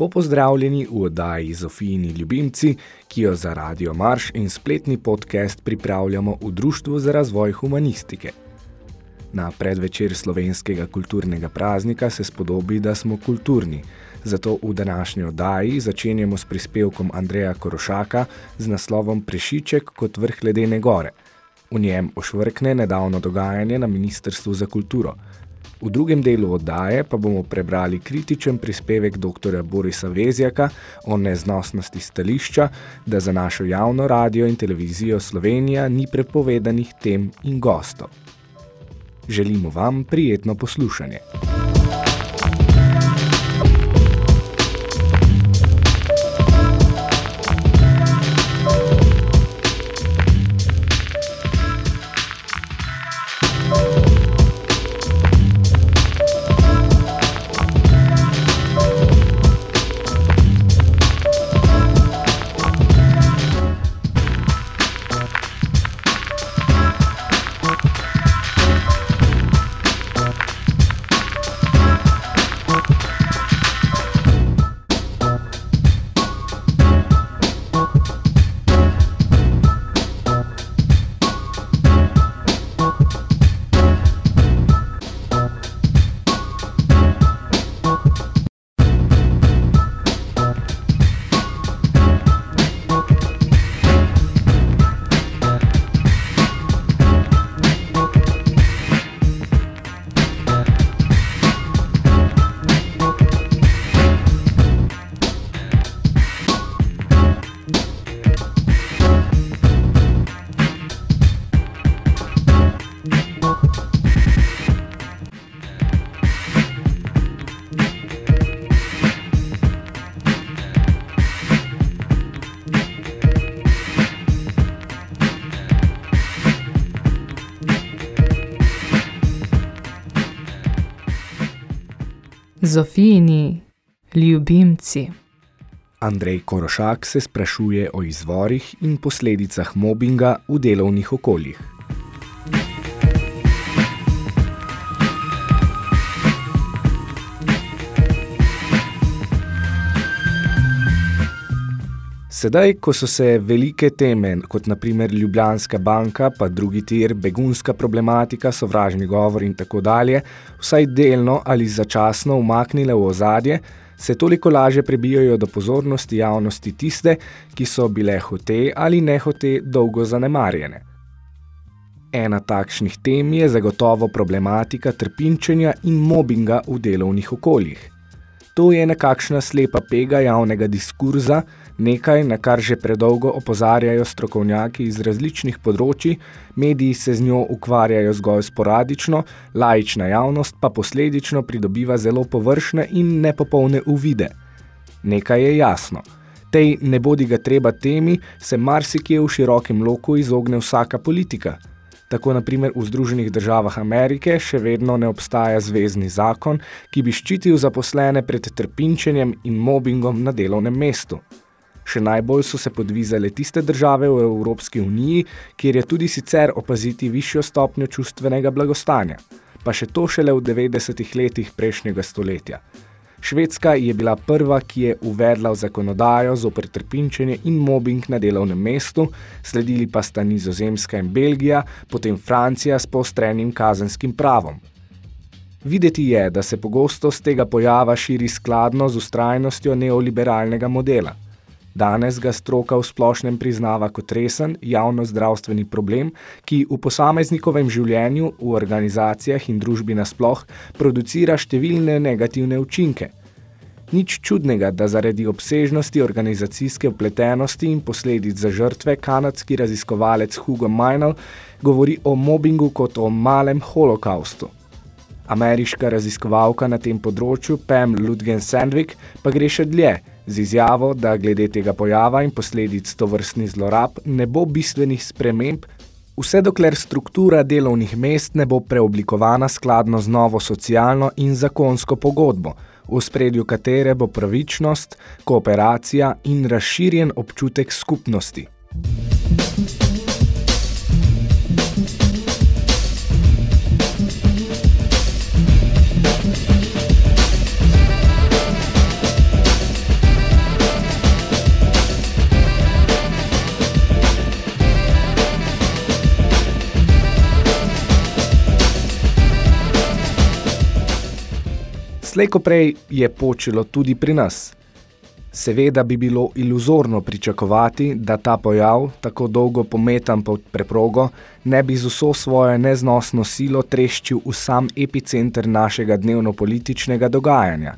Lepo pozdravljeni v oddaji Zofijini ljubimci, ki jo za Radio Marš in spletni podcast pripravljamo v Društvu za razvoj humanistike. Na predvečer slovenskega kulturnega praznika se spodobi, da smo kulturni, zato v današnji oddaji začenjamo s prispevkom Andreja Korošaka z naslovom Prešiček kot vrh ledene gore. V njem ošvrkne nedavno dogajanje na Ministrstvu za kulturo – V drugem delu oddaje pa bomo prebrali kritičen prispevek dr. Borisa Vezjaka o neznosnosti stališča, da za našo javno radio in televizijo Slovenija ni prepovedanih tem in gostov. Želimo vam prijetno poslušanje. Zofijini, ljubimci. Andrej Korošak se sprašuje o izvorih in posledicah mobinga v delovnih okoljih. Sedaj, ko so se velike teme, kot naprimer Ljubljanska banka, pa drugi tir, begunska problematika, sovražni govor in tako dalje, vsaj delno ali začasno umaknile v ozadje, se toliko laže prebijajo do pozornosti javnosti tiste, ki so bile hote ali nehote dolgo zanemarjene. Ena takšnih tem je zagotovo problematika trpinčenja in mobinga v delovnih okoljih. To je nekakšna slepa pega javnega diskurza, nekaj, na kar že predolgo opozarjajo strokovnjaki iz različnih področji, mediji se z njo ukvarjajo zgolj sporadično, laična javnost pa posledično pridobiva zelo površne in nepopolne uvide. Nekaj je jasno. Tej ne bodi ga treba temi, se marsikje v širokem loku izogne vsaka politika. Tako na primer v Združenih državah Amerike še vedno ne obstaja zvezni zakon, ki bi ščitil zaposlene pred trpinčenjem in mobbingom na delovnem mestu. Še najbolj so se podvizale tiste države v Evropski uniji, kjer je tudi sicer opaziti višjo stopnjo čustvenega blagostanja, pa še to šele v 90 letih prejšnjega stoletja. Švedska je bila prva, ki je uvedla v zakonodajo zoper trpinčenje in mobbing na delovnem mestu, sledili pa sta Nizozemska in Belgija, potem Francija s poostrenim kazenskim pravom. Videti je, da se pogosto z tega pojava širi skladno z ustrajnostjo neoliberalnega modela – Danes ga stroka v splošnem priznava kot resen javno-zdravstveni problem, ki v posameznikovem življenju, v organizacijah in družbi nasploh producira številne negativne učinke. Nič čudnega, da zaradi obsežnosti organizacijske upletenosti in posledic za žrtve kanadski raziskovalec Hugo Meinl govori o mobingu kot o malem holokaustu. Ameriška raziskovalka na tem področju Pam Ludgen Sandvik pa gre še dlje z izjavo, da glede tega pojava in posledic tovrstnih zlorab ne bo bistvenih sprememb, vse dokler struktura delovnih mest ne bo preoblikovana skladno z novo socialno in zakonsko pogodbo, v spredju katere bo pravičnost, kooperacija in razširjen občutek skupnosti. Slejko prej je počelo tudi pri nas. Seveda bi bilo iluzorno pričakovati, da ta pojav, tako dolgo pometan pod preprogo, ne bi z vso svojo neznosno silo treščil v sam epicenter našega dnevno-političnega dogajanja.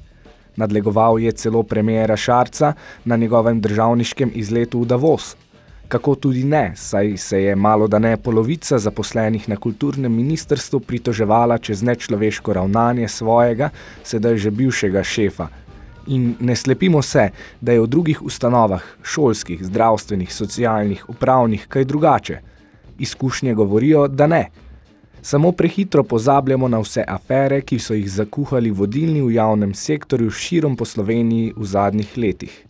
Nadlegoval je celo premijera Šarca na njegovem državniškem izletu v Davos – kako tudi ne, saj se je malo da ne polovica zaposlenih na kulturnem ministrstvu pritoževala čez nečloveško ravnanje svojega, sedaj že bivšega šefa. In ne slepimo se, da je v drugih ustanovah, šolskih, zdravstvenih, socialnih, upravnih, kaj drugače. Izkušnje govorijo, da ne. Samo prehitro pozabljamo na vse afere, ki so jih zakuhali vodilni v javnem sektorju širom po Sloveniji v zadnjih letih.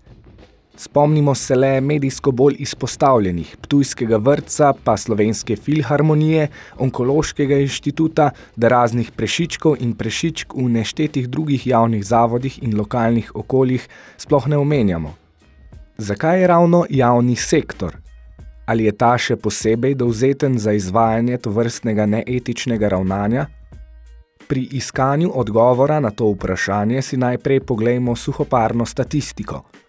Spomnimo se le medijsko bolj izpostavljenih, Ptujskega vrtca, pa Slovenske filharmonije, Onkološkega inštituta, da raznih prešičkov in prešičk v neštetih drugih javnih zavodih in lokalnih okoljih sploh ne omenjamo. Zakaj je ravno javni sektor? Ali je ta še posebej dovzeten za izvajanje tovrstnega neetičnega ravnanja? Pri iskanju odgovora na to vprašanje si najprej poglejmo suhoparno statistiko –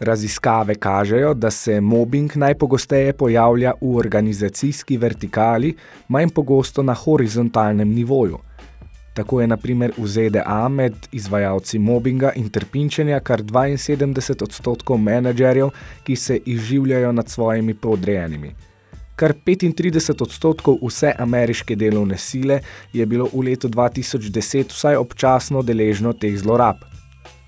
Raziskave kažejo, da se mobbing najpogosteje pojavlja v organizacijski vertikali, manj pogosto na horizontalnem nivoju. Tako je na primer v ZDA med izvajalci mobbinga in trpinčenja kar 72 odstotkov menedžerjev, ki se izživljajo nad svojimi podrejenimi. Kar 35 odstotkov vse ameriške delovne sile je bilo v letu 2010 vsaj občasno deležno teh zlorab –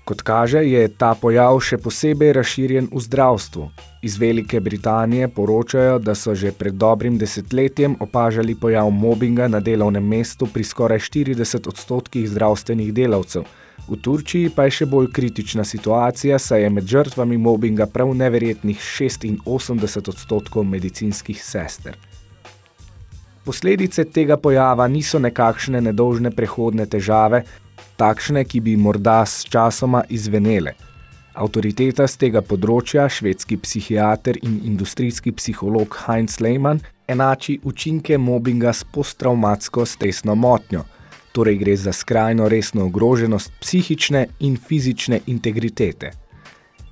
Kot kaže, je ta pojav še posebej razširjen v zdravstvu. Iz Velike Britanije poročajo, da so že pred dobrim desetletjem opažali pojav mobinga na delovnem mestu pri skoraj 40 odstotkih zdravstvenih delavcev. V Turčiji pa je še bolj kritična situacija, saj je med žrtvami mobinga prav neverjetnih 86 odstotkov medicinskih sester. Posledice tega pojava niso nekakšne nedolžne prehodne težave, takšne, ki bi morda s časoma izvenele. Autoriteta z tega področja, švedski psihiater in industrijski psiholog Heinz Lehmann, enači učinke mobinga s posttraumatsko stresno motnjo, torej gre za skrajno resno ogroženost psihične in fizične integritete.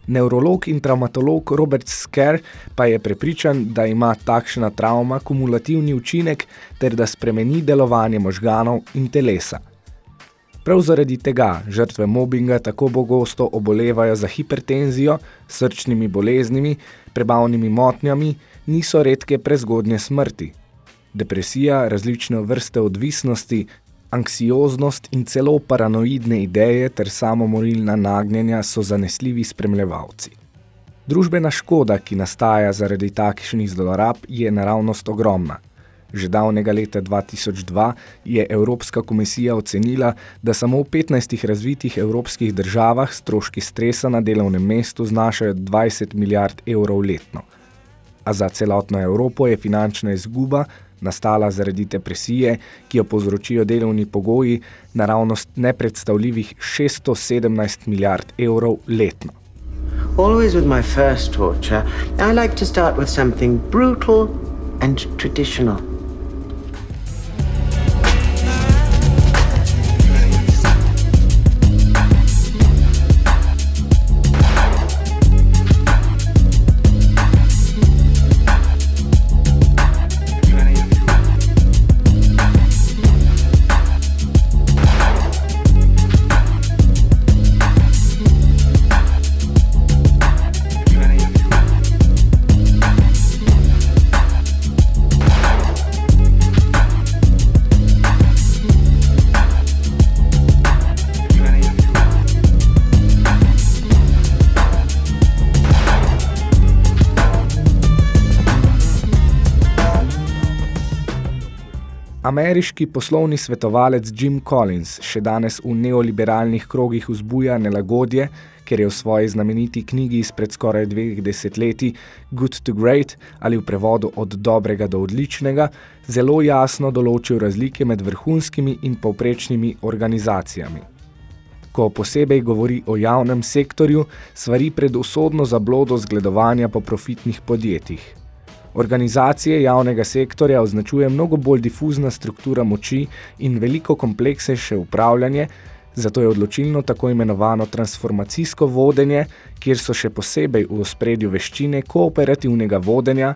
Neurolog in traumatolog Robert Sker pa je prepričan, da ima takšna travma kumulativni učinek ter da spremeni delovanje možganov in telesa. Prav zaradi tega žrtve mobinga tako pogosto obolevajo za hipertenzijo, srčnimi boleznimi, prebavnimi motnjami, niso redke prezgodnje smrti. Depresija, različne vrste odvisnosti, anksioznost in celo paranoidne ideje ter samomorilna nagnjenja so zanesljivi spremljevalci. Družbena škoda, ki nastaja zaradi takšnih zlorab, je naravnost ogromna. Že davnega leta 2002 je Evropska komisija ocenila, da samo v 15 razvitih evropskih državah stroški stresa na delovnem mestu znašajo 20 milijard evrov letno. A za celotno Evropo je finančna izguba, nastala zaradi depresije, ki jo povzročijo delovni pogoji, naravnost nepredstavljivih 617 milijard evrov letno. Always with my first torture, I like to start with something brutal and traditional. Ameriški poslovni svetovalec Jim Collins še danes v neoliberalnih krogih vzbuja nelagodje, ker je v svoji znameniti knjigi izpred skoraj dveh desetletij Good to Great ali v prevodu od dobrega do odličnega zelo jasno določil razlike med vrhunskimi in povprečnimi organizacijami. Ko posebej govori o javnem sektorju, svari pred usodno zablodo zgledovanja po profitnih podjetjih. Organizacije javnega sektorja označuje mnogo bolj difuzna struktura moči in veliko kompleksejše upravljanje, zato je odločilno tako imenovano transformacijsko vodenje, kjer so še posebej v ospredju veščine kooperativnega vodenja,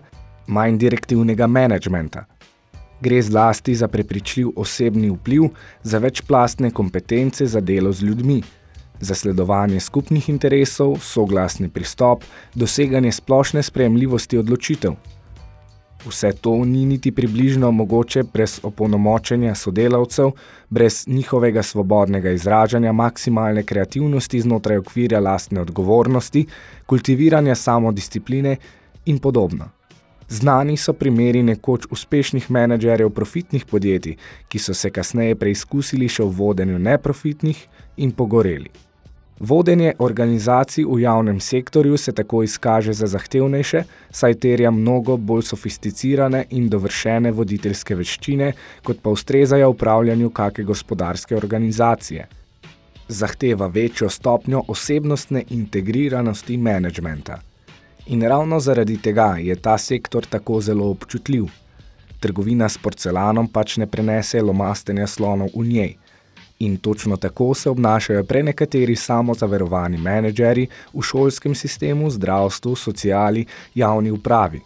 manj direktivnega menedžmenta. Gre zlasti za prepričljiv osebni vpliv, za večplastne kompetence za delo z ljudmi, za sledovanje skupnih interesov, soglasni pristop, doseganje splošne sprejemljivosti odločitev – Vse to ni niti približno mogoče brez opolnomočenja sodelavcev, brez njihovega svobodnega izražanja, maksimalne kreativnosti znotraj okvirja lastne odgovornosti, kultiviranja samodiscipline in podobno. Znani so primeri nekoč uspešnih menedžerjev profitnih podjetij, ki so se kasneje preizkusili še v vodenju neprofitnih in pogoreli. Vodenje organizacij v javnem sektorju se tako izkaže za zahtevnejše, saj terja mnogo bolj sofisticirane in dovršene voditeljske veščine, kot pa ustrezajo upravljanju kake gospodarske organizacije. Zahteva večjo stopnjo osebnostne integriranosti menedžmenta. In ravno zaradi tega je ta sektor tako zelo občutljiv. Trgovina s porcelanom pač ne prenese lomastenja slonov v njej. In točno tako se obnašajo prenekateri samozaverovani menedžeri v šolskem sistemu, zdravstvu, sociali, javni upravi.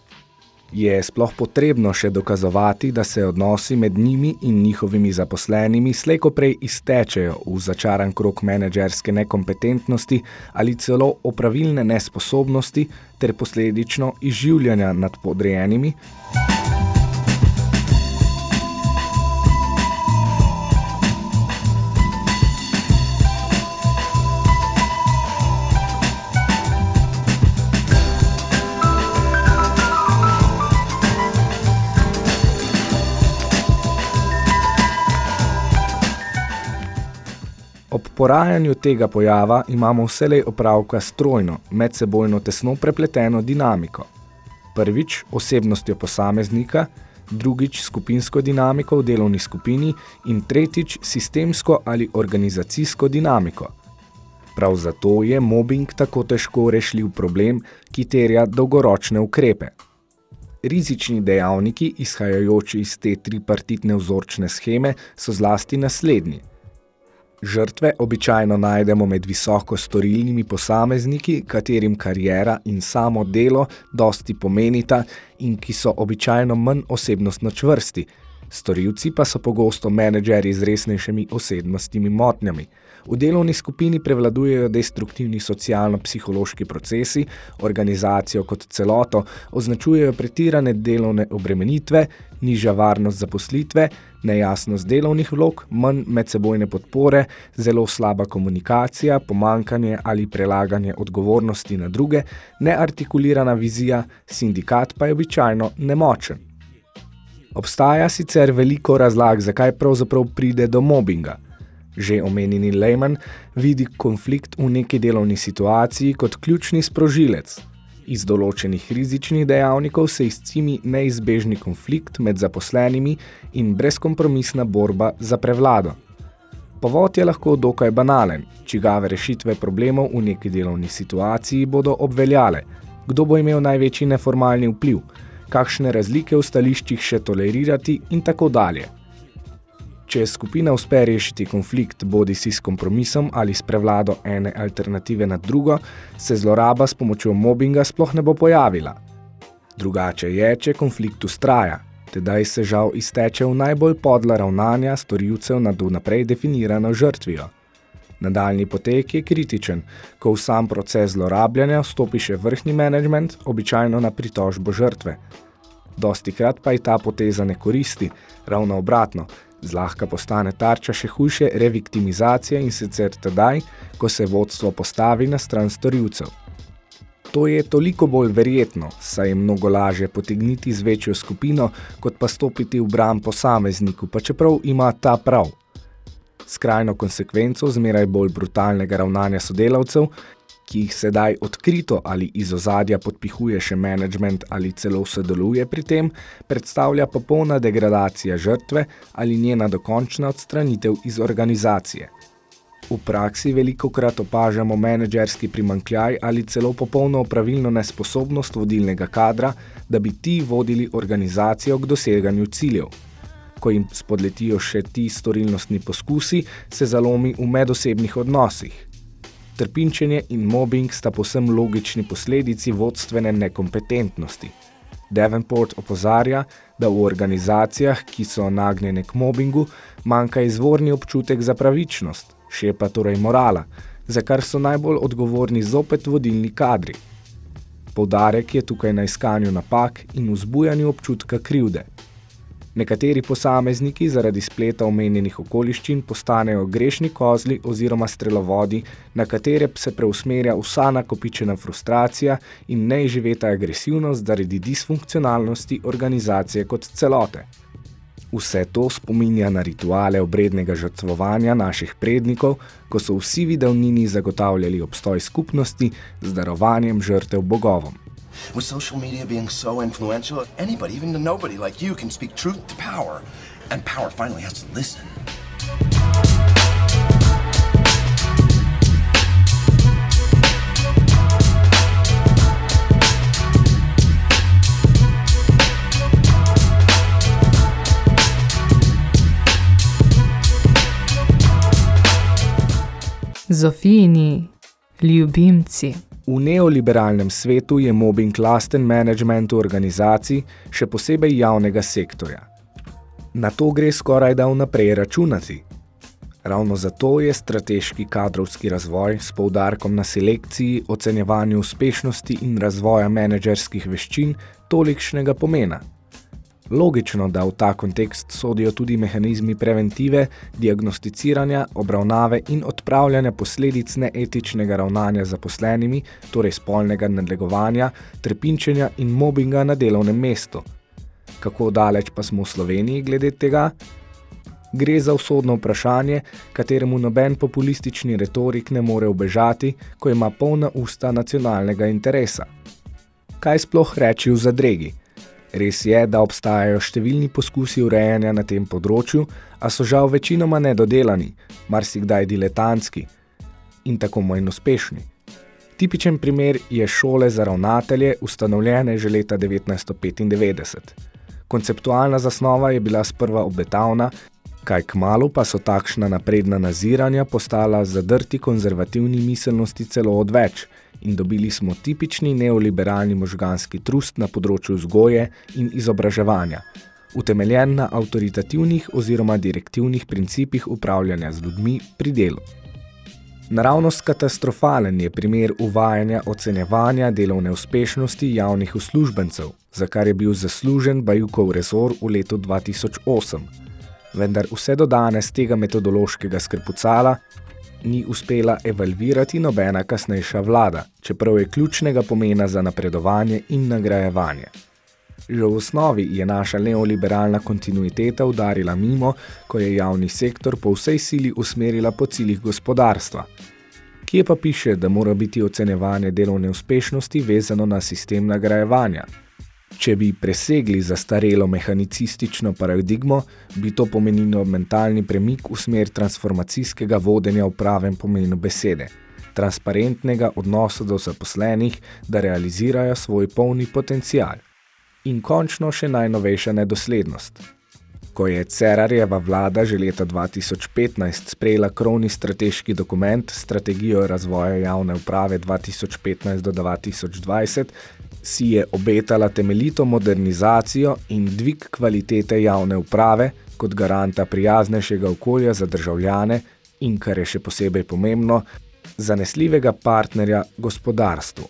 Je sploh potrebno še dokazovati, da se odnosi med njimi in njihovimi zaposlenimi slejkoprej iztečejo v začaran krok menedžerske nekompetentnosti ali celo opravilne nesposobnosti ter posledično izživljanja nad podrejenimi? Porajanju tega pojava imamo vselej opravka strojno, medsebojno tesno prepleteno dinamiko. Prvič osebnostjo posameznika, drugič skupinsko dinamiko v delovni skupini in tretjič sistemsko ali organizacijsko dinamiko. Prav zato je mobbing tako težko rešljiv problem, ki terja dolgoročne ukrepe. Rizični dejavniki, izhajajoči iz te tripartitne vzorčne scheme, so zlasti naslednji – Žrtve običajno najdemo med visoko storilnimi posamezniki, katerim karijera in samo delo dosti pomenita in ki so običajno manj osebnostno čvrsti. Storilci pa so pogosto menedžeri z resnejšimi osebnostnimi motnjami – V delovni skupini prevladujejo destruktivni socialno-psihološki procesi, organizacijo kot celoto označujejo pretirane delovne obremenitve, nižja varnost zaposlitve, nejasnost delovnih vlog, manj medsebojne podpore, zelo slaba komunikacija, pomankanje ali prelaganje odgovornosti na druge, neartikulirana vizija, sindikat pa je običajno nemočen. Obstaja sicer veliko razlag, zakaj pravzaprav pride do mobinga – Že omenjeni Lehman vidi konflikt v neki delovni situaciji kot ključni sprožilec. Iz določenih rizičnih dejavnikov se izcimi neizbežni konflikt med zaposlenimi in brezkompromisna borba za prevlado. Povod je lahko dokaj banalen, čigave rešitve problemov v neki delovni situaciji bodo obveljale, kdo bo imel največji neformalni vpliv, kakšne razlike v stališčih še tolerirati in tako dalje. Če skupina uspe rešiti konflikt bodi si s kompromisom ali s prevlado ene alternative nad drugo, se zloraba s pomočjo mobinga sploh ne bo pojavila. Drugače je, če konflikt ustraja, tedaj se žal izteče v najbolj podla ravnanja storilcev nad vnaprej definirano žrtvijo. Nadaljni potek je kritičen, ko v sam proces zlorabljanja vstopi še vrhni management, običajno na pritožbo žrtve. Dosti krat pa je ta poteza ne koristi, ravno obratno, Zlahka postane tarča še hujše reviktimizacije in sicer tedaj, ko se vodstvo postavi na stran storilcev. To je toliko bolj verjetno, saj je mnogo lažje potegniti z večjo skupino, kot pa stopiti v bran posamezniku, pa čeprav ima ta prav. Skrajno konsekvenco zmeraj bolj brutalnega ravnanja sodelavcev, ki jih sedaj odkrito ali iz ozadja podpihuje še management ali celo sodeluje pri tem, predstavlja popolna degradacija žrtve ali njena dokončna odstranitev iz organizacije. V praksi veliko krat opažamo menedžerski primankljaj ali celo popolno pravilno nesposobnost vodilnega kadra, da bi ti vodili organizacijo k doseganju ciljev. Ko jim spodletijo še ti storilnostni poskusi, se zalomi v medosebnih odnosih. Trpinčenje in mobbing sta posem logični posledici vodstvene nekompetentnosti. Davenport opozarja, da v organizacijah, ki so nagnjene k mobbingu, manjka izvorni občutek za pravičnost, šepa torej morala, za kar so najbolj odgovorni zopet vodilni kadri. Poudarek je tukaj na iskanju napak in vzbujanju občutka krivde. Nekateri posamezniki zaradi spleta omenjenih okoliščin postanejo grešni kozli oziroma strelovodi, na katere se preusmerja vsa nakopičena frustracija in neizživeta agresivnost zaradi disfunkcionalnosti organizacije kot celote. Vse to spominja na rituale obrednega žrtvovanja naših prednikov, ko so vsi vidavnini zagotavljali obstoj skupnosti z darovanjem žrtev bogovom. With social media being so influential, anybody, even nobody like you, can speak truth to power. And power finally has to listen. Zofijini ljubimci. V neoliberalnem svetu je mobbing lasten managementu organizacij, še posebej javnega sektorja. Na to gre skoraj da vnaprej računati. Ravno zato je strateški kadrovski razvoj s poudarkom na selekciji, ocenjevanju uspešnosti in razvoja menedžerskih veščin tolikšnega pomena – Logično, da v ta kontekst sodijo tudi mehanizmi preventive, diagnosticiranja, obravnave in odpravljanja posledic neetičnega ravnanja z zaposlenimi, torej spolnega nadlegovanja, trpinčenja in mobinga na delovnem mestu. Kako daleč pa smo v Sloveniji glede tega? Gre za usodno vprašanje, kateremu noben populistični retorik ne more ubežati, ko ima polna usta nacionalnega interesa. Kaj sploh reči v zadregi? Res je, da obstajajo številni poskusi urejanja na tem področju, a so žal večinoma nedodelani, marsikdaj diletantski in tako manj uspešni. Tipičen primer je šole za ravnatelje, ustanovljene že leta 1995. Konceptualna zasnova je bila sprva obetavna, kaj kmalu pa so takšna napredna naziranja postala zadrti konzervativni miselnosti celo odveč – in dobili smo tipični neoliberalni možganski trust na področju vzgoje in izobraževanja, utemeljen na avtoritativnih oziroma direktivnih principih upravljanja z ljudmi pri delu. Naravnost katastrofalen je primer uvajanja ocenjevanja delovne uspešnosti javnih uslužbencev, za kar je bil zaslužen Bajukov rezor v letu 2008. Vendar vse do danes tega metodološkega skrpucala ni uspela evalvirati nobena kasnejša vlada, čeprav je ključnega pomena za napredovanje in nagrajevanje. Že v osnovi je naša neoliberalna kontinuiteta udarila mimo, ko je javni sektor po vsej sili usmerila po ciljih gospodarstva. Kje pa piše, da mora biti ocenevanje delovne uspešnosti vezano na sistem nagrajevanja, Če bi presegli zastarelo mehanicistično paradigmo, bi to pomenilo mentalni premik v smer transformacijskega vodenja v pravem pomenu besede, transparentnega odnosa do zaposlenih, da realizirajo svoj polni potencial. In končno še najnovejša nedoslednost. Ko je Cerarjeva vlada že leta 2015 sprejela krovni strateški dokument Strategijo razvoja javne uprave 2015 do 2020, si je obetala temeljito modernizacijo in dvig kvalitete javne uprave kot garanta prijaznejšega okolja za državljane in, kar je še posebej pomembno, zanesljivega partnerja gospodarstvu.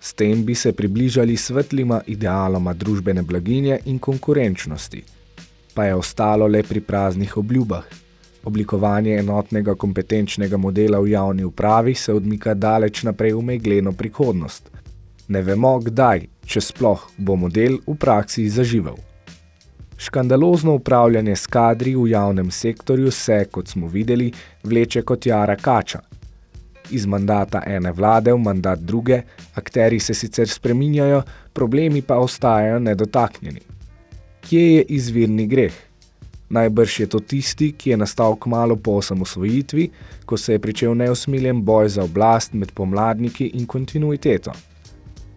S tem bi se približali svetlima idealoma družbene blaginje in konkurenčnosti, pa je ostalo le pri praznih obljubah. Oblikovanje enotnega kompetenčnega modela v javni upravi se odmika daleč naprej v megleno prihodnost – Ne vemo, kdaj, če sploh bo model v praksi zaživel. Škandalozno upravljanje s kadri v javnem sektorju se, kot smo videli, vleče kot jara kača. Iz mandata ene vlade v mandat druge, akteri se sicer spreminjajo, problemi pa ostajajo nedotaknjeni. Kje je izvirni greh? Najbrž je to tisti, ki je nastal kmalo po osamosvojitvi, ko se je pričel neusmiljen boj za oblast med pomladniki in kontinuiteto.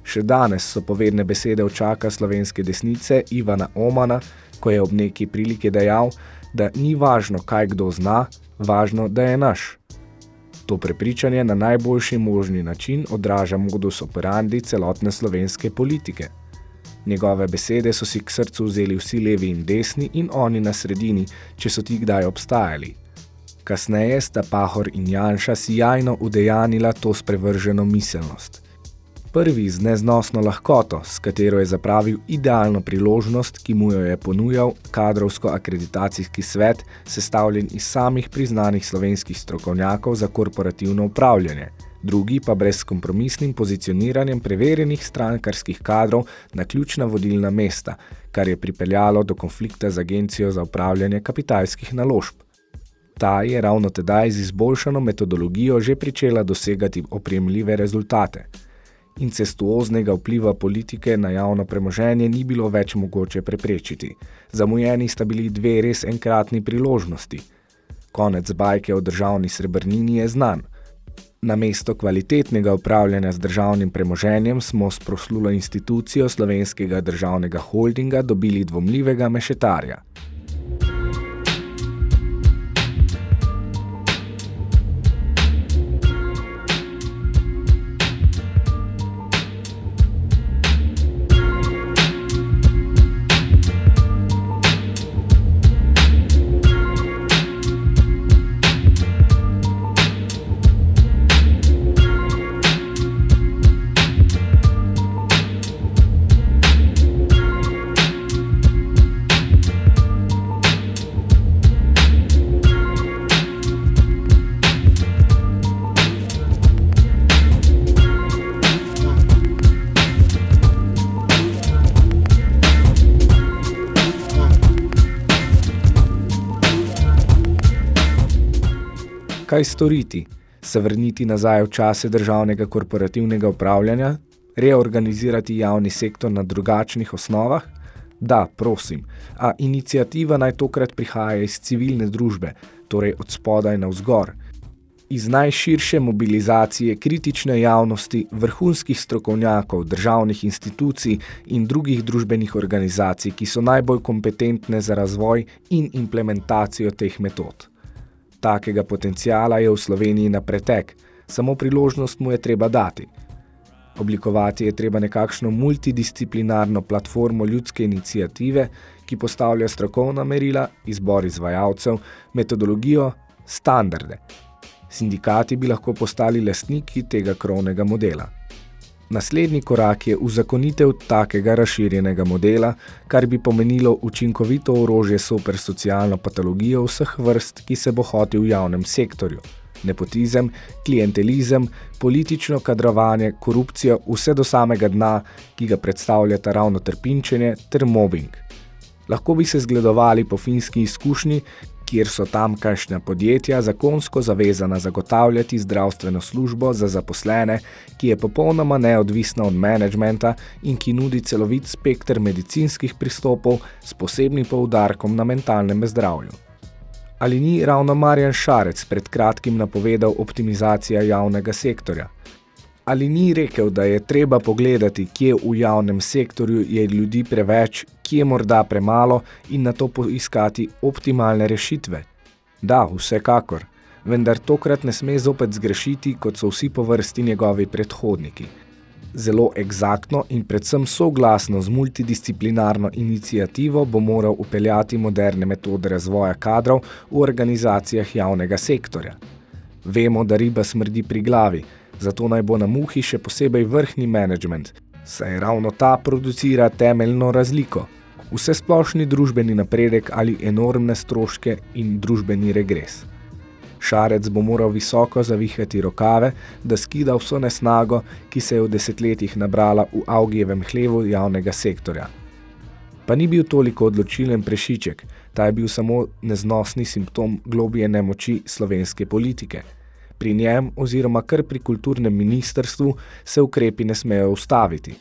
Še danes so povedne besede očaka slovenske desnice Ivana Omana, ko je ob neki prilike dejal, da ni važno, kaj kdo zna, važno, da je naš. To prepričanje na najboljši možni način odraža modus operandi celotne slovenske politike. Njegove besede so si k srcu vzeli vsi levi in desni in oni na sredini, če so ti kdaj obstajali. Kasneje sta Pahor in Janša sijajno udejanila to sprevrženo miselnost – prvi z neznosno lahkoto, s katero je zapravil idealno priložnost, ki mu jo je ponujal kadrovsko-akreditacijski svet, sestavljen iz samih priznanih slovenskih strokovnjakov za korporativno upravljanje, drugi pa brez kompromisnim pozicioniranjem preverjenih strankarskih kadrov na ključna vodilna mesta, kar je pripeljalo do konflikta z agencijo za upravljanje kapitalskih naložb. Ta je ravno tedaj z izboljšano metodologijo že pričela dosegati opremljive rezultate – incestuoznega vpliva politike na javno premoženje ni bilo več mogoče preprečiti. Zamujeni sta bili dve res enkratni priložnosti. Konec bajke o državni srebrnini je znan. Na mesto kvalitetnega upravljanja z državnim premoženjem smo s proslulo institucijo slovenskega državnega holdinga dobili dvomljivega mešetarja. Kaj storiti? Se vrniti nazaj v čase državnega korporativnega upravljanja? Reorganizirati javni sektor na drugačnih osnovah? Da, prosim. A inicijativa naj tokrat prihaja iz civilne družbe, torej od spodaj na vzgor. Iz najširše mobilizacije kritične javnosti, vrhunskih strokovnjakov, državnih institucij in drugih družbenih organizacij, ki so najbolj kompetentne za razvoj in implementacijo teh metod. Takega potencijala je v Sloveniji na pretek, samo priložnost mu je treba dati. Oblikovati je treba nekakšno multidisciplinarno platformo ljudske inicijative, ki postavlja strokovna merila, izbor izvajalcev, metodologijo, standarde. Sindikati bi lahko postali lastniki tega krovnega modela. Naslednji korak je uzakonitev takega razširjenega modela, kar bi pomenilo učinkovito orožje super socialno patologijo vseh vrst, ki se bo hotil v javnem sektorju. Nepotizem, klientelizem, politično kadrovanje, korupcijo, vse do samega dna, ki ga predstavljata ravno trpinčenje ter mobbing. Lahko bi se zgledovali po finski izkušnji, kjer so tamkajšnja podjetja zakonsko zavezana zagotavljati zdravstveno službo za zaposlene, ki je popolnoma neodvisna od menedžmenta in ki nudi celovit spektr medicinskih pristopov s posebnim poudarkom na mentalnem zdravju. Ali ni ravno Marjan Šarec pred kratkim napovedal optimizacija javnega sektorja? Ali ni rekel, da je treba pogledati, kje v javnem sektorju je ljudi preveč, kje morda premalo in na to poiskati optimalne rešitve? Da, vsekakor, vendar tokrat ne sme zopet zgrešiti, kot so vsi po vrsti njegovi predhodniki. Zelo egzaktno in predvsem soglasno z multidisciplinarno inicijativo bo moral upeljati moderne metode razvoja kadrov v organizacijah javnega sektorja. Vemo, da riba smrdi pri glavi, zato naj bo na muhi še posebej vrhni management, saj ravno ta producira temeljno razliko, vse splošni družbeni napredek ali enormne stroške in družbeni regres. Šarec bo moral visoko zavihati rokave, da skida vso nesnago, ki se je v desetletjih nabrala v avgijevem hlevu javnega sektorja. Pa ni bil toliko odločilen prešiček, ta je bil samo neznosni simptom globije nemoči slovenske politike. Pri njem oziroma kar pri kulturnem ministrstvu se ukrepi ne smejo ustaviti.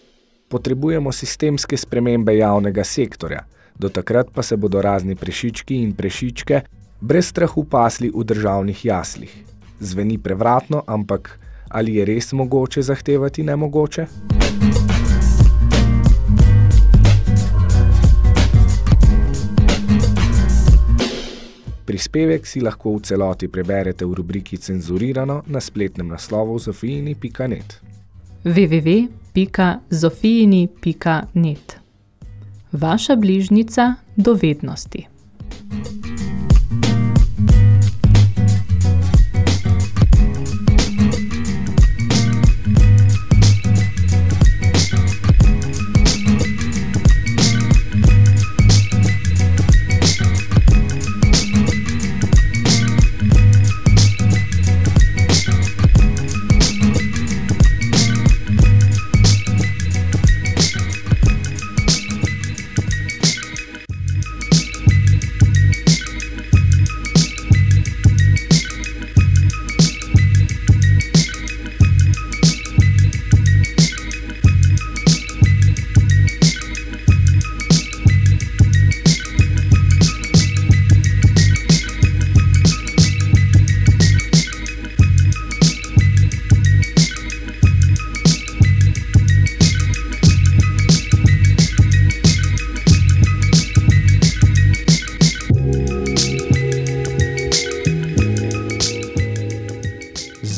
Potrebujemo sistemske spremembe javnega sektorja, do takrat pa se bodo razni prešički in prešičke brez strahu pasli v državnih jaslih. Zveni prevratno, ampak ali je res mogoče zahtevati nemogoče? Prispevek si lahko v celoti preberete v rubriki Cenzurirano na spletnem naslovu zofijini.net www.zofijini.net Vaša bližnica dovednosti.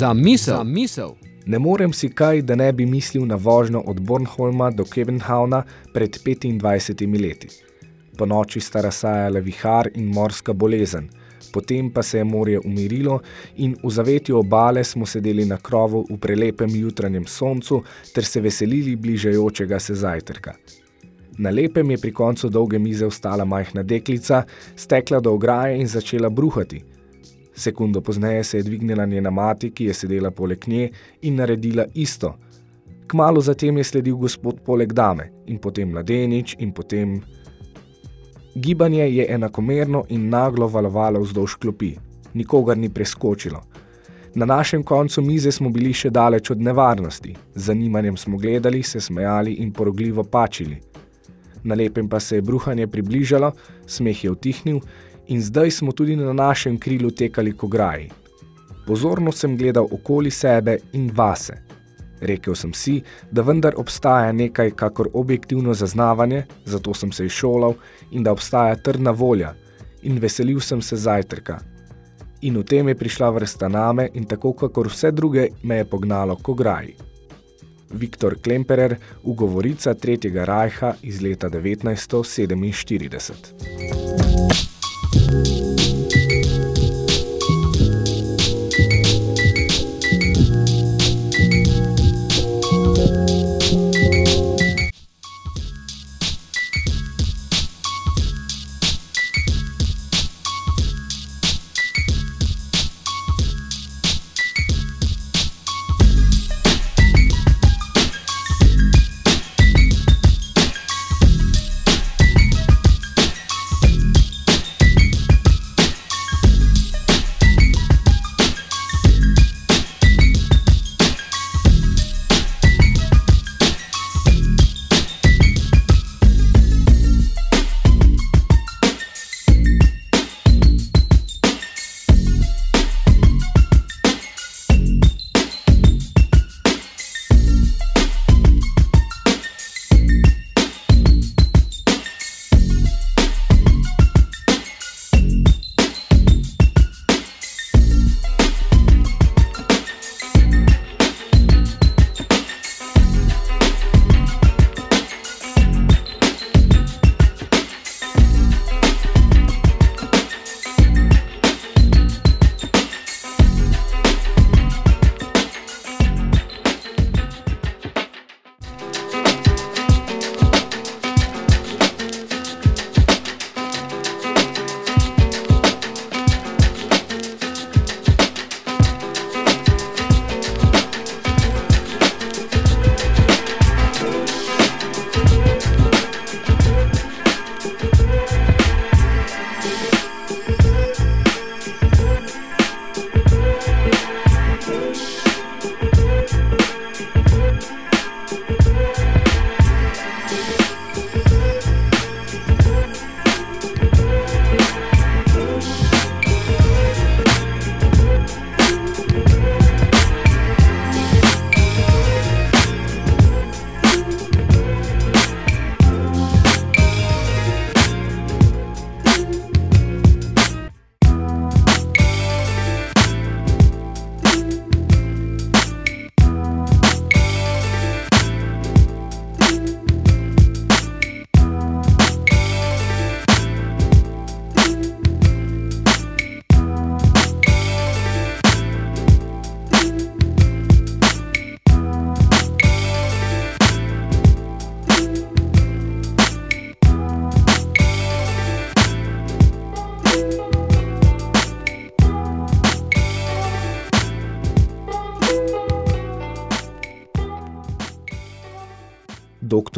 Za misel. Za misel. Ne morem si kaj, da ne bi mislil na vožnjo od Bornholma do Kevenhavna pred 25 leti. Po noči sta razsajala vihar in morska bolezen, potem pa se je morje umirilo in v zavetju obale smo sedeli na krovu v prelepem jutranjem soncu ter se veselili bližajočega se zajtrka. Na lepem je pri koncu dolge mize ostala majhna deklica, stekla do ograje in začela bruhati – Sekundo pozneje se je dvignila njena mati, ki je sedela poleg nje in naredila isto. Kmalu zatem je sledil gospod poleg dame in potem mladenič in potem... Gibanje je enakomerno in naglo valovalo vzdolž klopi. Nikogar ni preskočilo. Na našem koncu mize smo bili še daleč od nevarnosti. Z zanimanjem smo gledali, se smejali in porogljivo pačili. Na lepem pa se je bruhanje približalo, smeh je utihnil in zdaj smo tudi na našem krilu tekali k ograji. Pozorno sem gledal okoli sebe in vase. Rekel sem si, da vendar obstaja nekaj kakor objektivno zaznavanje, zato sem se izšolal in da obstaja trdna volja in veselil sem se zajtrka. In v tem je prišla vrsta name in tako kakor vse druge me je pognalo k ograji. Viktor Klemperer, ugovorica Tretjega rajha iz leta 1947. you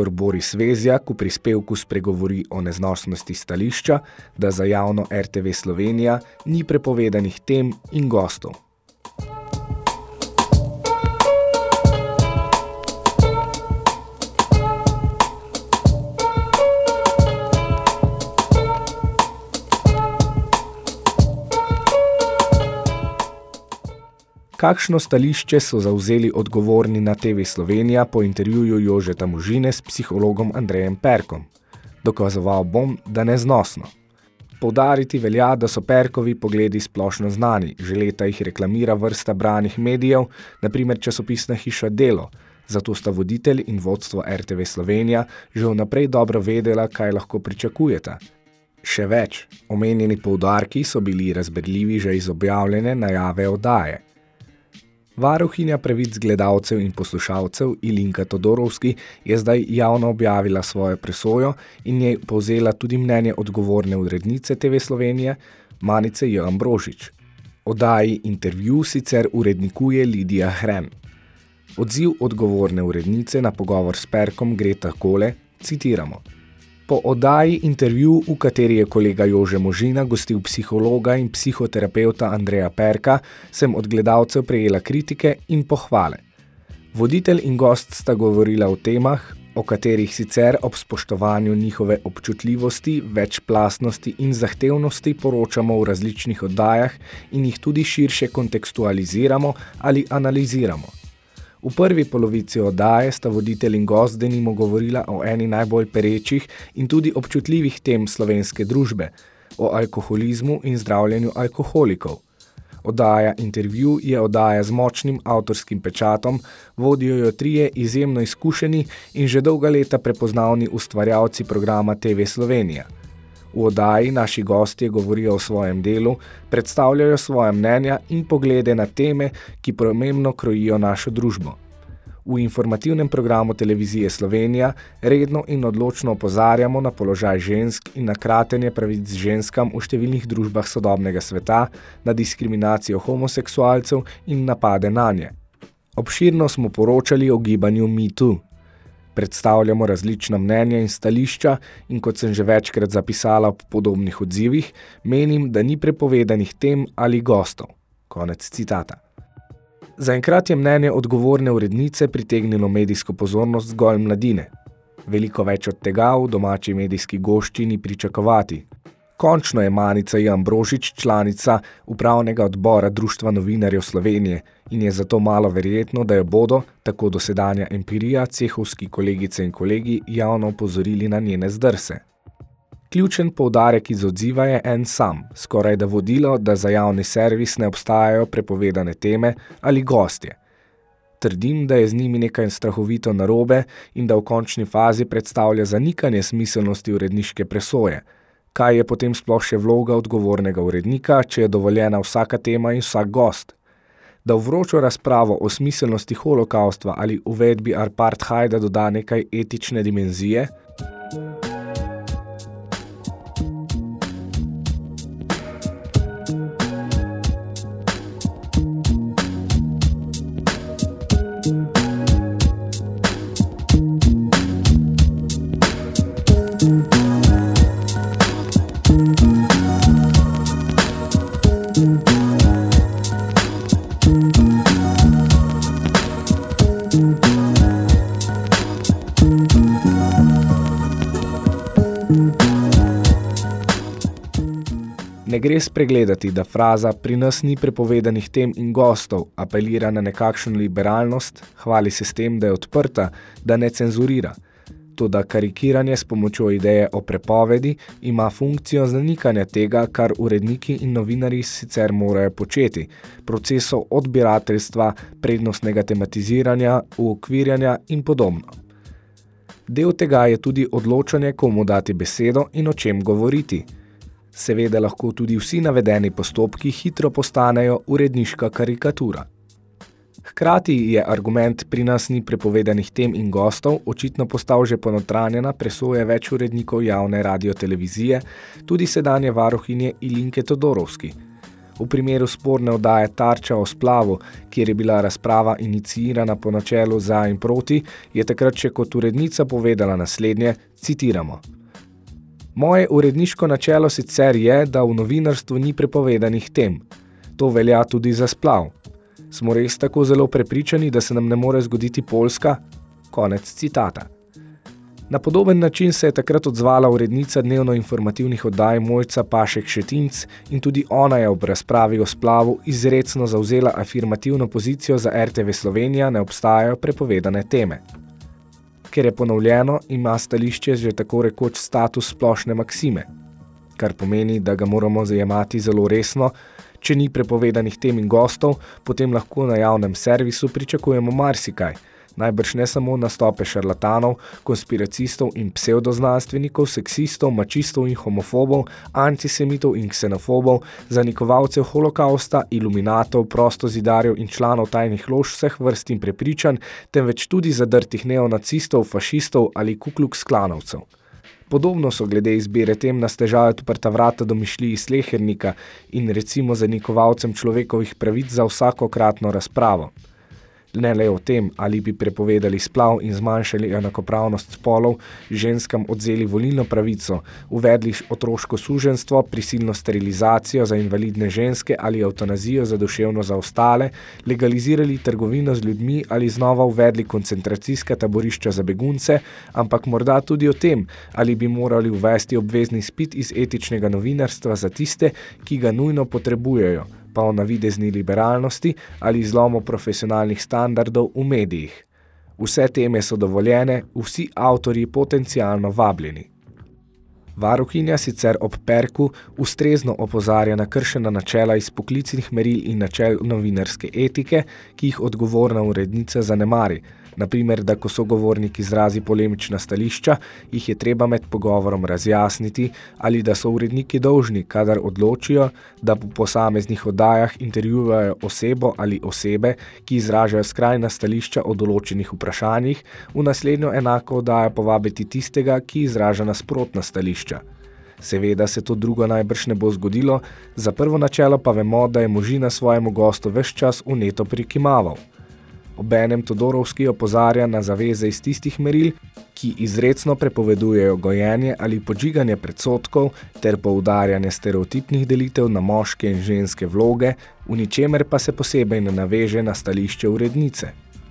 Dr. Boris Vezjak v prispevku spregovori o neznosnosti stališča, da za javno RTV Slovenija ni prepovedanih tem in gostov. Kakšno stališče so zauzeli odgovorni na TV Slovenija po intervjuju Jožeta Možine s psihologom Andrejem Perkom? Dokazoval bom, da neznosno. Poudariti velja, da so Perkovi pogledi splošno znani, že leta jih reklamira vrsta branih medijev, naprimer časopisna hiša Delo, zato sta voditelj in vodstvo RTV Slovenija že vnaprej dobro vedela, kaj lahko pričakujeta. Še več, omenjeni poudarki so bili razberljivi že iz objavljene najave odaje – Varuhinja pravic gledalcev in poslušalcev Ilinka Todorovski je zdaj javno objavila svojo presojo in njej povzela tudi mnenje odgovorne urednice TV Slovenije, Manice J. Ambrožič. Odaji intervju sicer urednikuje Lidija Hren. Odziv odgovorne urednice na pogovor s Perkom gre takole, citiramo. Po oddaji intervju, v kateri je kolega Jože Možina gostil psihologa in psihoterapeuta Andreja Perka, sem od gledalcev prejela kritike in pohvale. Voditelj in gost sta govorila o temah, o katerih sicer ob spoštovanju njihove občutljivosti, večplastnosti in zahtevnosti poročamo v različnih oddajah in jih tudi širše kontekstualiziramo ali analiziramo. V prvi polovici oddaje sta voditelj in gost denimo govorila o eni najbolj perečih in tudi občutljivih tem slovenske družbe, o alkoholizmu in zdravljenju alkoholikov. Oddaja intervju je oddaja z močnim avtorskim pečatom, vodijo jo trije izjemno izkušeni in že dolga leta prepoznavni ustvarjalci programa TV Slovenija – V oddaji naši gostje govorijo o svojem delu, predstavljajo svoje mnenja in poglede na teme, ki pomembno krojijo našo družbo. V informativnem programu televizije Slovenija redno in odločno opozarjamo na položaj žensk in na kratenje pravic ženskam v številnih družbah sodobnega sveta, na diskriminacijo homoseksualcev in napade na nje. Obširno smo poročali o gibanju MeToo predstavljamo različna mnenja in stališča in kot sem že večkrat zapisala po podobnih odzivih, menim, da ni prepovedanih tem ali gostov. Konec citata. Zaenkrat je mnenje odgovorne urednice pritegnilo medijsko pozornost zgolj mladine. Veliko več od tega v domači medijski gošči ni pričakovati. Končno je Manica Jan Brožič članica upravnega odbora Društva novinarjev Slovenije in je zato malo verjetno, da jo bodo, tako dosedanja empirija, cehovski kolegice in kolegi javno upozorili na njene zdrse. Ključen poudarek iz odziva je en sam, skoraj da vodilo, da za javni servis ne obstajajo prepovedane teme ali gostje. Trdim, da je z njimi nekaj strahovito narobe in da v končni fazi predstavlja zanikanje smiselnosti uredniške presoje – Kaj je potem sploh še vloga odgovornega urednika, če je dovoljena vsaka tema in vsak gost? Da v vročo razpravo o smiselnosti holokaustva ali uvedbi apartheida doda nekaj etične dimenzije? Gre spregledati, da fraza pri nas ni prepovedanih tem in gostov, apelira na nekakšno liberalnost, hvali se s tem, da je odprta, da ne cenzurira. Toda karikiranje s pomočjo ideje o prepovedi ima funkcijo zanikanja tega, kar uredniki in novinari sicer morajo početi, procesov odbirateljstva, prednostnega tematiziranja, uokvirjanja in podobno. Del tega je tudi odločanje, komu dati besedo in o čem govoriti – Seveda lahko tudi vsi navedeni postopki hitro postanejo uredniška karikatura. Hkrati je argument pri nas ni prepovedanih tem in gostov očitno postal že ponotranjena presoje več urednikov javne radiotelevizije, tudi sedanje varuhinje Ilinke Todorovski. V primeru sporne oddaje Tarča o splavu, kjer je bila razprava inicirana po načelu za in proti, je takrat še kot urednica povedala naslednje, citiramo. Moje uredniško načelo sicer je, da v novinarstvu ni prepovedanih tem. To velja tudi za splav. Smo res tako zelo prepričani, da se nam ne more zgoditi Poljska? Konec citata. Na podoben način se je takrat odzvala urednica dnevno-informativnih oddaj Mojca Pašek Šetinc in tudi ona je ob razpravi o splavu izrecno zauzela afirmativno pozicijo za RTV Slovenija ne obstajajo prepovedane teme. Ker je ponovljeno, ima stališče že tako rekoč status splošne maksime, kar pomeni, da ga moramo zajemati zelo resno, če ni prepovedanih tem in gostov, potem lahko na javnem servisu pričakujemo marsikaj – najbrž ne samo nastope šarlatanov, konspiracistov in pseudoznanstvenikov, seksistov, mačistov in homofobov, antisemitov in ksenofobov, zanikovalcev holokausta, iluminatov, prostozidarjev in članov tajnih lož vseh vrst in prepričanj, temveč tudi zadrtih neonacistov, fašistov ali kukluk sklanovcev. Podobno so glede izbire tem nastežajo odprta vrata do mišljiji slehernika in recimo zanikovalcem človekovih pravic za vsakokratno razpravo ne le o tem, ali bi prepovedali splav in zmanjšali enakopravnost spolov, ženskam odzeli volilno pravico, uvedli otroško suženstvo, prisilno sterilizacijo za invalidne ženske ali eutanazijo za duševno za ostale, legalizirali trgovino z ljudmi ali znova uvedli koncentracijska taborišča za begunce, ampak morda tudi o tem, ali bi morali uvesti obvezni spit iz etičnega novinarstva za tiste, ki ga nujno potrebujejo, pa o navidezni liberalnosti ali zlomu profesionalnih standardov v medijih. Vse teme so dovoljene, vsi avtorji potencialno vabljeni. Varuhinja sicer ob perku ustrezno opozarja na kršena načela iz poklicnih meril in načel novinarske etike, ki jih odgovorna urednica zanemari, naprimer, da ko sogovornik izrazi polemična stališča, jih je treba med pogovorom razjasniti ali da so uredniki dolžni, kadar odločijo, da po posameznih oddajah intervjuvajo osebo ali osebe, ki izražajo skrajna stališča o določenih vprašanjih, v naslednjo enako oddajo povabiti tistega, ki izraža nasprotna stališča. Seveda se to drugo najbrž ne bo zgodilo, za prvo načelo pa vemo, da je možina svojemu gostu ves čas uneto prikimaval. Obenem Todorovski opozarja na zaveze iz tistih meril, ki izrecno prepovedujejo gojenje ali podžiganje predsotkov ter poudarjanje stereotipnih delitev na moške in ženske vloge, v ničemer pa se posebej ne naveže na stališče urednice.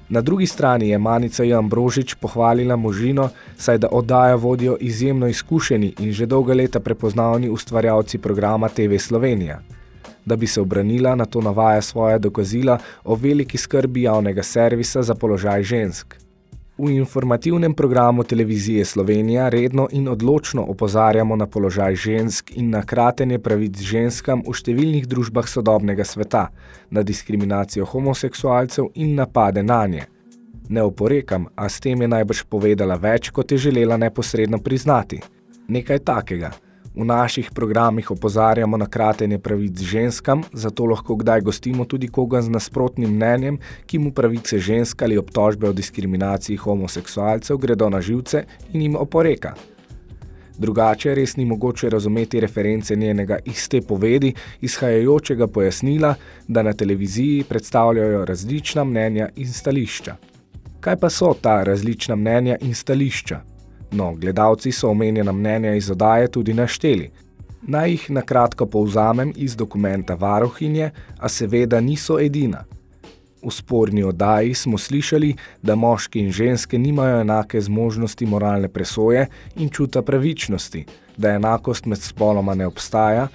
Na drugi strani je Manica Jan Brožič pohvalila možino, saj da oddajo vodijo izjemno izkušeni in že dolga leta prepoznavni ustvarjalci programa TV Slovenija da bi se obranila, na to navaja svoje dokazila o veliki skrbi javnega servisa za položaj žensk. V informativnem programu televizije Slovenija redno in odločno opozarjamo na položaj žensk in na kratenje pravic ženskam v številnih družbah sodobnega sveta, na diskriminacijo homoseksualcev in napade na nje. Ne oporekam, a s tem je najbrž povedala več, kot je želela neposredno priznati. Nekaj takega – V naših programih opozarjamo na kratenje pravic ženskam, zato lahko kdaj gostimo tudi koga z nasprotnim mnenjem, ki mu pravice žensk ali obtožbe o diskriminaciji homoseksualcev gredo na živce in jim oporeka. Drugače res ni mogoče razumeti reference njenega iste povedi, izhajajočega pojasnila, da na televiziji predstavljajo različna mnenja in stališča. Kaj pa so ta različna mnenja in stališča? No, gledalci so omenjena mnenja iz odaje tudi našteli. Naj jih nakratko povzamem iz dokumenta varohinje, a seveda niso edina. V sporni oddaji smo slišali, da moški in ženske nimajo enake zmožnosti moralne presoje in čuta pravičnosti, da enakost med spoloma ne obstaja,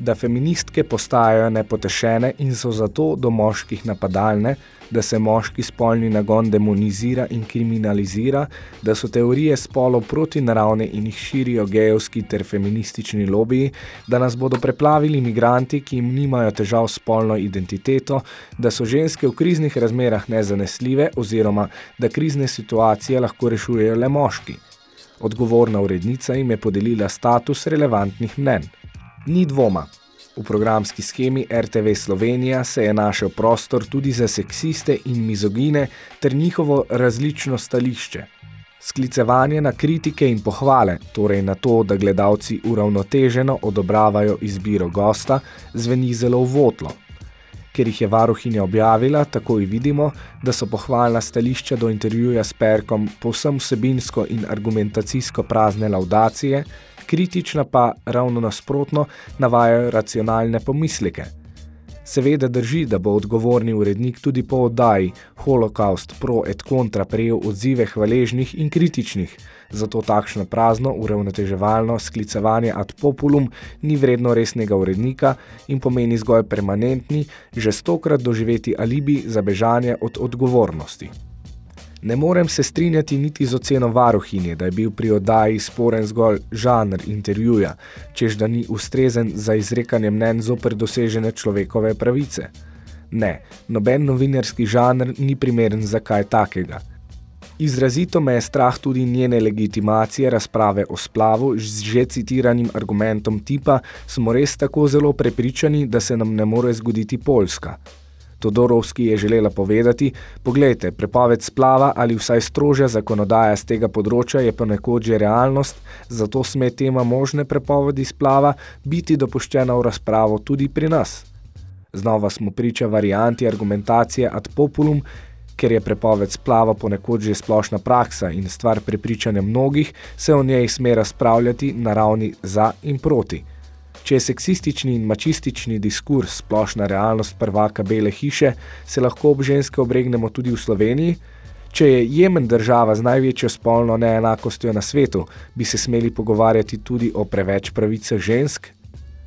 da feministke postajajo nepotešene in so zato do moških napadalne, da se moški spolni nagon demonizira in kriminalizira, da so teorije spolov protinaravne in jih širijo gejovski ter feministični lobiji, da nas bodo preplavili migranti, ki jim nimajo težav s spolno identiteto, da so ženske v kriznih razmerah nezanesljive oziroma da krizne situacije lahko rešujejo le moški. Odgovorna urednica jim je podelila status relevantnih mnen. Ni dvoma. V programski schemi RTV Slovenija se je našel prostor tudi za seksiste in mizogine ter njihovo različno stališče. Sklicevanje na kritike in pohvale, torej na to, da gledalci uravnoteženo odobravajo izbiro gosta, zveni zelo votlo. Ker jih je varuhinja objavila, takoj vidimo, da so pohvalna stališča do intervjuja s Perkom povsem vsebinsko in argumentacijsko prazne laudacije, kritična pa, ravno nasprotno, navajajo racionalne pomislike – Seveda drži, da bo odgovorni urednik tudi po oddaji Holocaust pro et contra prejel odzive hvaležnih in kritičnih, zato takšno prazno, uravnoteževalno sklicevanje ad populum ni vredno resnega urednika in pomeni zgolj permanentni, že stokrat doživeti alibi za bežanje od odgovornosti. Ne morem se strinjati niti z oceno varuhinje, da je bil pri oddaji sporen zgolj žanr intervjuja, čež da ni ustrezen za izrekanje mnen zoper dosežene človekove pravice. Ne, noben novinarski žanr ni primeren za kaj takega. Izrazito me je strah tudi njene legitimacije razprave o splavu z že citiranim argumentom tipa smo res tako zelo prepričani, da se nam ne more zgoditi Poljska. Todorovski je želela povedati, poglejte, prepoved splava ali vsaj strožja zakonodaja z tega področja je ponekod že realnost, zato sme tema možne prepovedi splava biti dopuščena v razpravo tudi pri nas. Znova smo priča varianti argumentacije ad populum, ker je prepoved splava ponekod že splošna praksa in stvar prepričanja mnogih, se o njej sme razpravljati na ravni za in proti. Če je seksistični in mačistični diskurs splošna realnost prvaka bele hiše, se lahko ob ženske obregnemo tudi v Sloveniji. Če je Jemen država z največjo spolno neenakostjo na svetu, bi se smeli pogovarjati tudi o preveč pravicah žensk.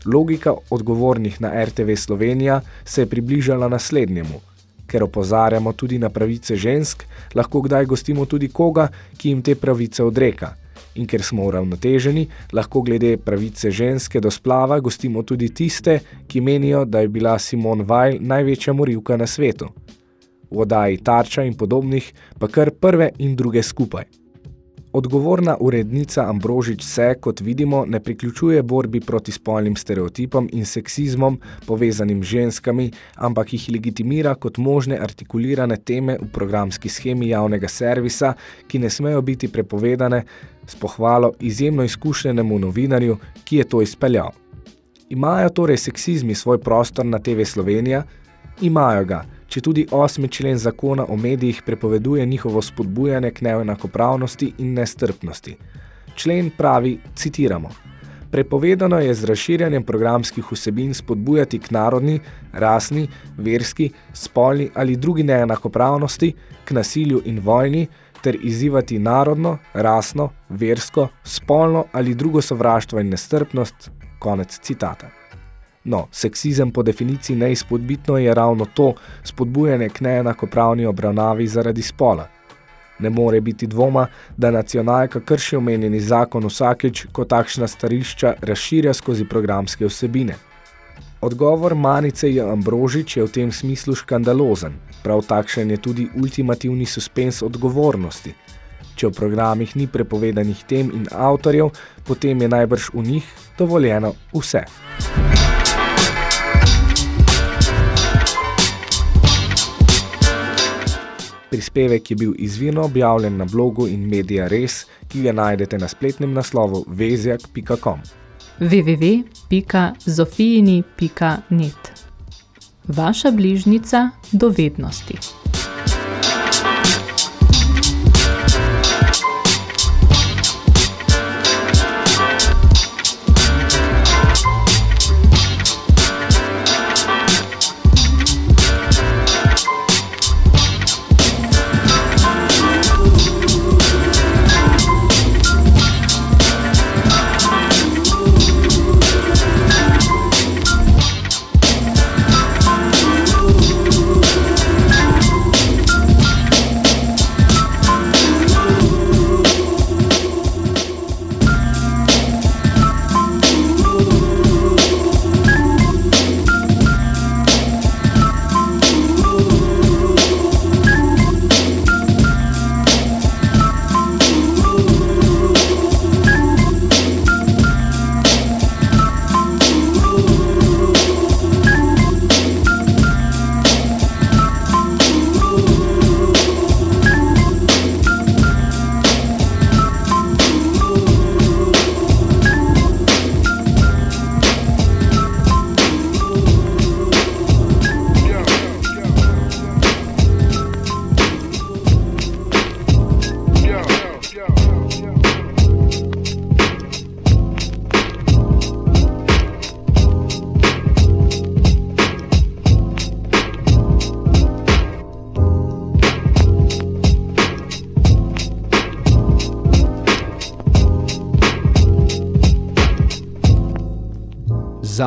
Logika odgovornih na RTV Slovenija se je približala naslednjemu. Ker opozarjamo tudi na pravice žensk, lahko kdaj gostimo tudi koga, ki jim te pravice odreka – in ker smo uravnoteženi, lahko glede pravice ženske do splava gostimo tudi tiste, ki menijo, da je bila Simon Weil največja morilka na svetu. V oddaji Tarča in podobnih pa kar prve in druge skupaj. Odgovorna urednica Ambrožič se, kot vidimo, ne priključuje borbi proti spolnim stereotipom in seksizmom povezanim z ženskami, ampak jih legitimira kot možne artikulirane teme v programski schemi javnega servisa, ki ne smejo biti prepovedane s pohvalo izjemno izkušenemu novinarju, ki je to izpeljal. Imajo torej seksizmi svoj prostor na TV Slovenija? Imajo ga, če tudi osmi člen zakona o medijih prepoveduje njihovo spodbujanje k neenakopravnosti in nestrpnosti. Člen pravi, citiramo, Prepovedano je z razširjanjem programskih vsebin spodbujati k narodni, rasni, verski, spolni ali drugi neenakopravnosti, k nasilju in vojni, ter izzivati narodno, rasno, versko, spolno ali drugo sovraštvo in nestrpnost, konec citata. No, seksizem po definiciji neizpodbitno je ravno to spodbujanje k neenakopravni obravnavi zaradi spola. Ne more biti dvoma, da nacionalka krši omenjeni zakon vsakeč, ko takšna starišča razširja skozi programske vsebine. Odgovor Manice je Ambrožič je v tem smislu škandalozen. Prav takšen je tudi ultimativni suspens odgovornosti. Če v programih ni prepovedanih tem in avtorjev, potem je najbrž v njih dovoljeno vse. Prispevek je bil izvirno objavljen na blogu in Media Res, ki ga najdete na spletnem naslovu vezjak.com. www.zofijini.net Vaša bližnica dovednosti.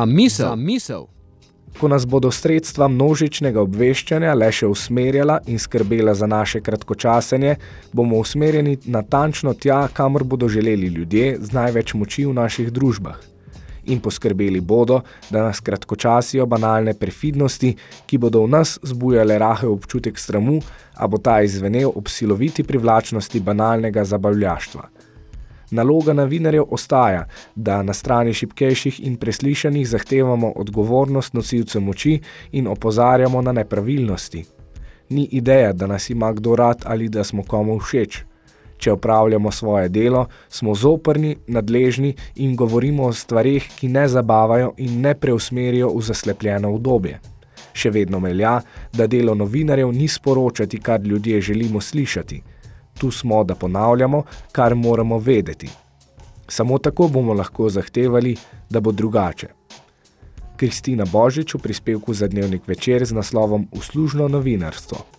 Misel. Za misel. Ko nas bodo sredstva množičnega obveščanja le še usmerjala in skrbela za naše kratkočasenje, bomo usmerjeni natančno tja, kamor bodo želeli ljudje z največ moči v naših družbah. In poskrbeli bodo, da nas kratkočasijo banalne perfidnosti, ki bodo v nas zbujale rahe občutek sramu, a bo ta izvenel ob siloviti privlačnosti banalnega zabavljaštva. Naloga novinarjev ostaja, da na strani šipkejših in preslišanih zahtevamo odgovornost nosilcev moči in opozarjamo na nepravilnosti. Ni ideja, da nas ima kdo rad ali da smo komu všeč. Če upravljamo svoje delo, smo zoprni, nadležni in govorimo o stvarih, ki ne zabavajo in ne preusmerijo v zaslepljeno obdobje. Še vedno melja, da delo novinarjev ni sporočati, kar ljudje želimo slišati – tu smo, da ponavljamo, kar moramo vedeti. Samo tako bomo lahko zahtevali, da bo drugače. Kristina Božič v prispevku za dnevnik večer z naslovom Uslužno novinarstvo.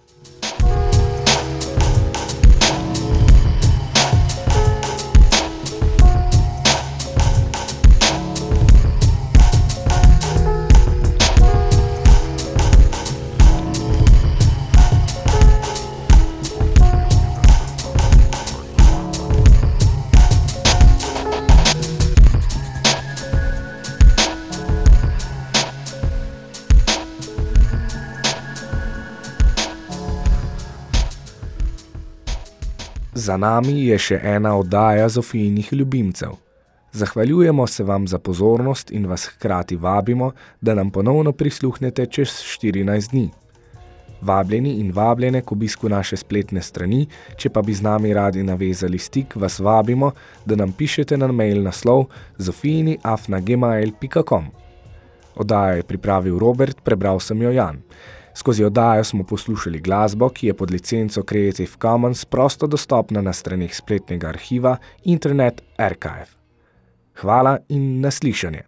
Za nami je še ena oddaja Zofijnih ljubimcev. Zahvaljujemo se vam za pozornost in vas hkrati vabimo, da nam ponovno prisluhnete čez 14 dni. Vabljeni in vabljene k obisku naše spletne strani, če pa bi z nami radi navezali stik, vas vabimo, da nam pišete na mail naslov zofijini.afna.gmail.com Oddaja je pripravil Robert, prebral sem jo Jan. Skozi oddajo smo poslušali glasbo, ki je pod licenco Creative Commons prosto dostopna na stranih spletnega arhiva Internet Archive. Hvala in naslišanje.